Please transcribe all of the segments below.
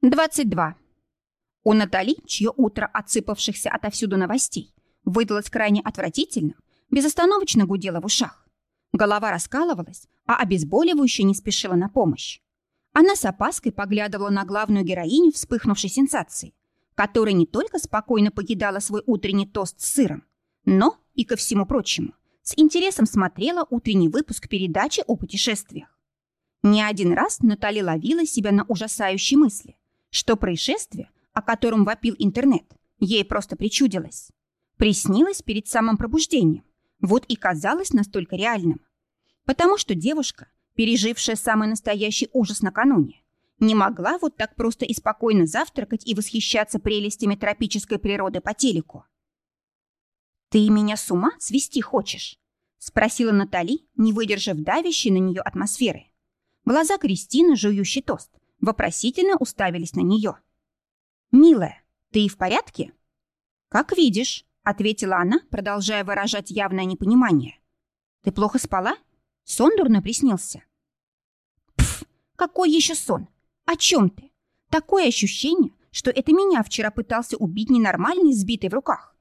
22. У Натали, чье утро отсыпавшихся отовсюду новостей выдалось крайне отвратительным, безостановочно гудело в ушах. Голова раскалывалась, а обезболивающее не спешило на помощь. Она с опаской поглядывала на главную героиню вспыхнувшей сенсации, которая не только спокойно покидала свой утренний тост с сыром, но и, ко всему прочему, с интересом смотрела утренний выпуск передачи о путешествиях. Не один раз Натали ловила себя на ужасающей мысли, что происшествие, о котором вопил интернет, ей просто причудилось. Приснилось перед самым пробуждением, вот и казалось настолько реальным. Потому что девушка, пережившая самый настоящий ужас накануне, не могла вот так просто и спокойно завтракать и восхищаться прелестями тропической природы по телеку. «Ты меня с ума свести хочешь?» — спросила Натали, не выдержав давящей на нее атмосферы. Глаза Кристины, жующий тост, вопросительно уставились на нее. «Милая, ты в порядке?» «Как видишь», — ответила она, продолжая выражать явное непонимание. «Ты плохо спала? Сон дурно приснился?» «Пф, какой еще сон? О чем ты? Такое ощущение, что это меня вчера пытался убить ненормальный, сбитый в руках.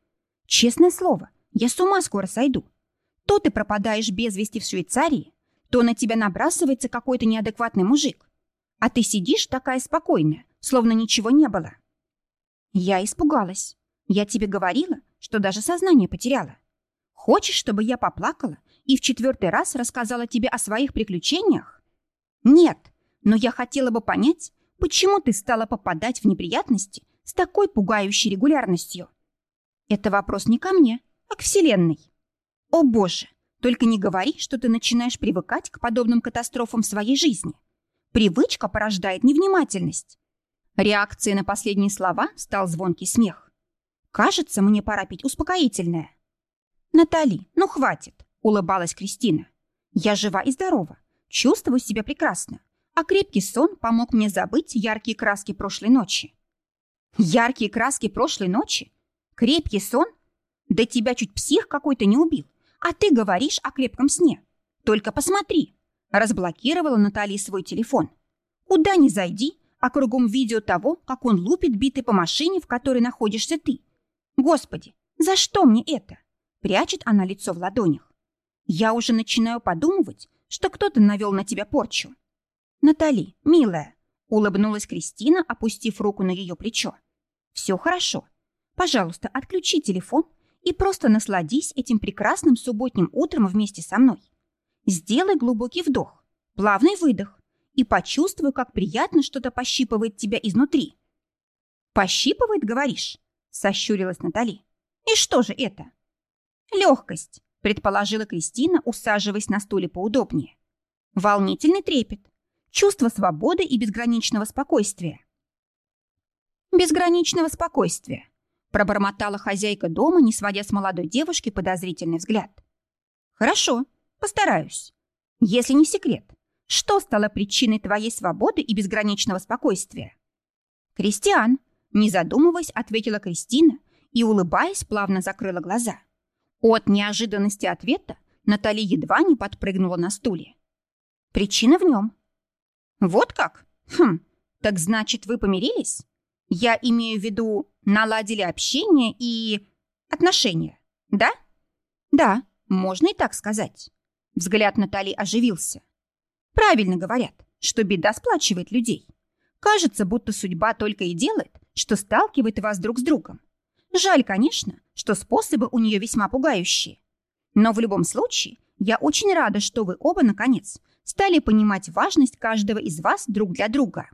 Честное слово, я с ума скоро сойду. То ты пропадаешь без вести в Швейцарии, то на тебя набрасывается какой-то неадекватный мужик. А ты сидишь такая спокойная, словно ничего не было. Я испугалась. Я тебе говорила, что даже сознание потеряла. Хочешь, чтобы я поплакала и в четвертый раз рассказала тебе о своих приключениях? Нет, но я хотела бы понять, почему ты стала попадать в неприятности с такой пугающей регулярностью. Это вопрос не ко мне, а к Вселенной. О боже, только не говори, что ты начинаешь привыкать к подобным катастрофам в своей жизни. Привычка порождает невнимательность. Реакцией на последние слова стал звонкий смех. Кажется, мне пора пить успокоительное. Натали, ну хватит, улыбалась Кристина. Я жива и здорова, чувствую себя прекрасно, а крепкий сон помог мне забыть яркие краски прошлой ночи. Яркие краски прошлой ночи? Крепкий сон? Да тебя чуть псих какой-то не убил. А ты говоришь о крепком сне. Только посмотри. Разблокировала Натали свой телефон. Куда ни зайди, а кругом видео того, как он лупит битой по машине, в которой находишься ты. Господи, за что мне это? Прячет она лицо в ладонях. Я уже начинаю подумывать, что кто-то навел на тебя порчу. Натали, милая, улыбнулась Кристина, опустив руку на ее плечо. Все хорошо. Пожалуйста, отключи телефон и просто насладись этим прекрасным субботним утром вместе со мной. Сделай глубокий вдох, плавный выдох и почувствуй, как приятно что-то пощипывает тебя изнутри. «Пощипывает, говоришь?» – сощурилась Натали. «И что же это?» «Легкость», – предположила Кристина, усаживаясь на стуле поудобнее. «Волнительный трепет, чувство свободы и безграничного спокойствия». «Безграничного спокойствия», пробормотала хозяйка дома, не сводя с молодой девушки подозрительный взгляд. «Хорошо, постараюсь. Если не секрет, что стало причиной твоей свободы и безграничного спокойствия?» «Кристиан», не задумываясь, ответила Кристина и, улыбаясь, плавно закрыла глаза. От неожиданности ответа Натали едва не подпрыгнула на стуле. «Причина в нем». «Вот как? Хм, так значит, вы помирились?» Я имею в виду, наладили общение и отношения, да? Да, можно и так сказать. Взгляд Натали оживился. Правильно говорят, что беда сплачивает людей. Кажется, будто судьба только и делает, что сталкивает вас друг с другом. Жаль, конечно, что способы у нее весьма пугающие. Но в любом случае, я очень рада, что вы оба, наконец, стали понимать важность каждого из вас друг для друга.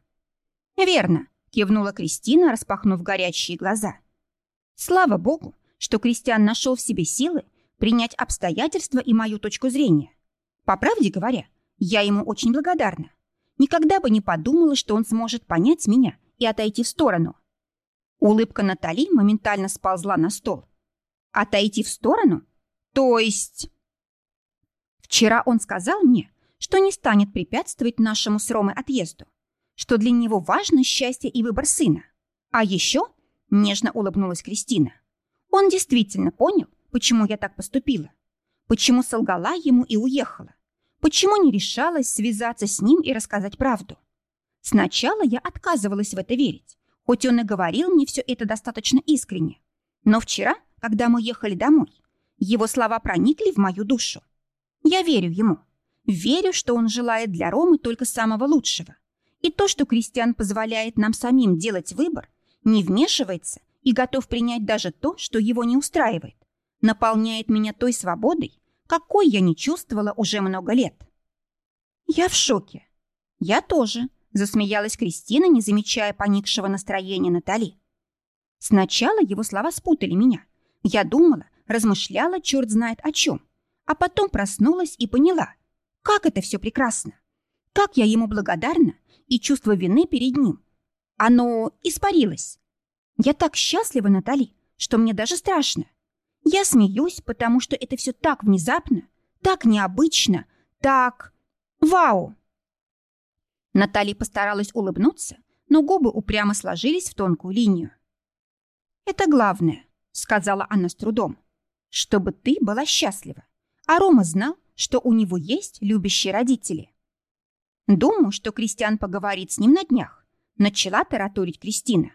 Верно, кивнула Кристина, распахнув горящие глаза. Слава богу, что Кристиан нашел в себе силы принять обстоятельства и мою точку зрения. По правде говоря, я ему очень благодарна. Никогда бы не подумала, что он сможет понять меня и отойти в сторону. Улыбка Натали моментально сползла на стол. Отойти в сторону? То есть... Вчера он сказал мне, что не станет препятствовать нашему с Ромой отъезду что для него важно счастье и выбор сына. А еще, нежно улыбнулась Кристина, он действительно понял, почему я так поступила, почему солгала ему и уехала, почему не решалась связаться с ним и рассказать правду. Сначала я отказывалась в это верить, хоть он и говорил мне все это достаточно искренне. Но вчера, когда мы ехали домой, его слова проникли в мою душу. Я верю ему. Верю, что он желает для Ромы только самого лучшего. И то, что Кристиан позволяет нам самим делать выбор, не вмешивается и готов принять даже то, что его не устраивает, наполняет меня той свободой, какой я не чувствовала уже много лет. Я в шоке. Я тоже, засмеялась Кристина, не замечая поникшего настроения Натали. Сначала его слова спутали меня. Я думала, размышляла черт знает о чем, а потом проснулась и поняла, как это все прекрасно, как я ему благодарна и чувство вины перед ним. Оно испарилось. Я так счастлива, Натали, что мне даже страшно. Я смеюсь, потому что это все так внезапно, так необычно, так... Вау! Наталья постаралась улыбнуться, но губы упрямо сложились в тонкую линию. «Это главное», — сказала она с трудом, — «чтобы ты была счастлива, а Рома знал, что у него есть любящие родители». «Думаю, что Кристиан поговорит с ним на днях», — начала тараторить Кристина.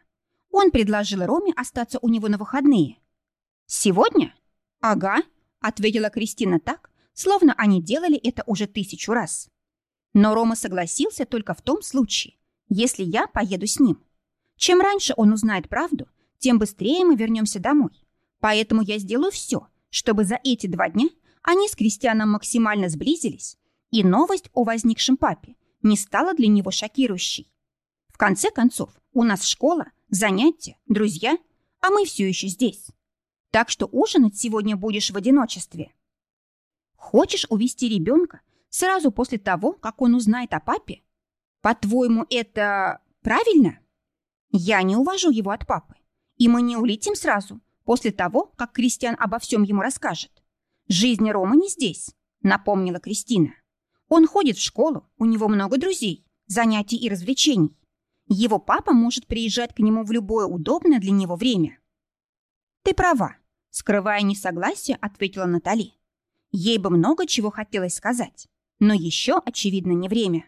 Он предложил Роме остаться у него на выходные. «Сегодня?» «Ага», — ответила Кристина так, словно они делали это уже тысячу раз. Но Рома согласился только в том случае, если я поеду с ним. Чем раньше он узнает правду, тем быстрее мы вернемся домой. Поэтому я сделаю все, чтобы за эти два дня они с Кристианом максимально сблизились, и новость о возникшем папе не стала для него шокирующей. В конце концов, у нас школа, занятия, друзья, а мы все еще здесь. Так что ужинать сегодня будешь в одиночестве. Хочешь увести ребенка сразу после того, как он узнает о папе? По-твоему, это правильно? Я не увожу его от папы. И мы не улетим сразу, после того, как Кристиан обо всем ему расскажет. Жизнь Рома не здесь, напомнила Кристина. Он ходит в школу, у него много друзей, занятий и развлечений. Его папа может приезжать к нему в любое удобное для него время. «Ты права», — скрывая несогласие, ответила Натали. Ей бы много чего хотелось сказать, но еще, очевидно, не время.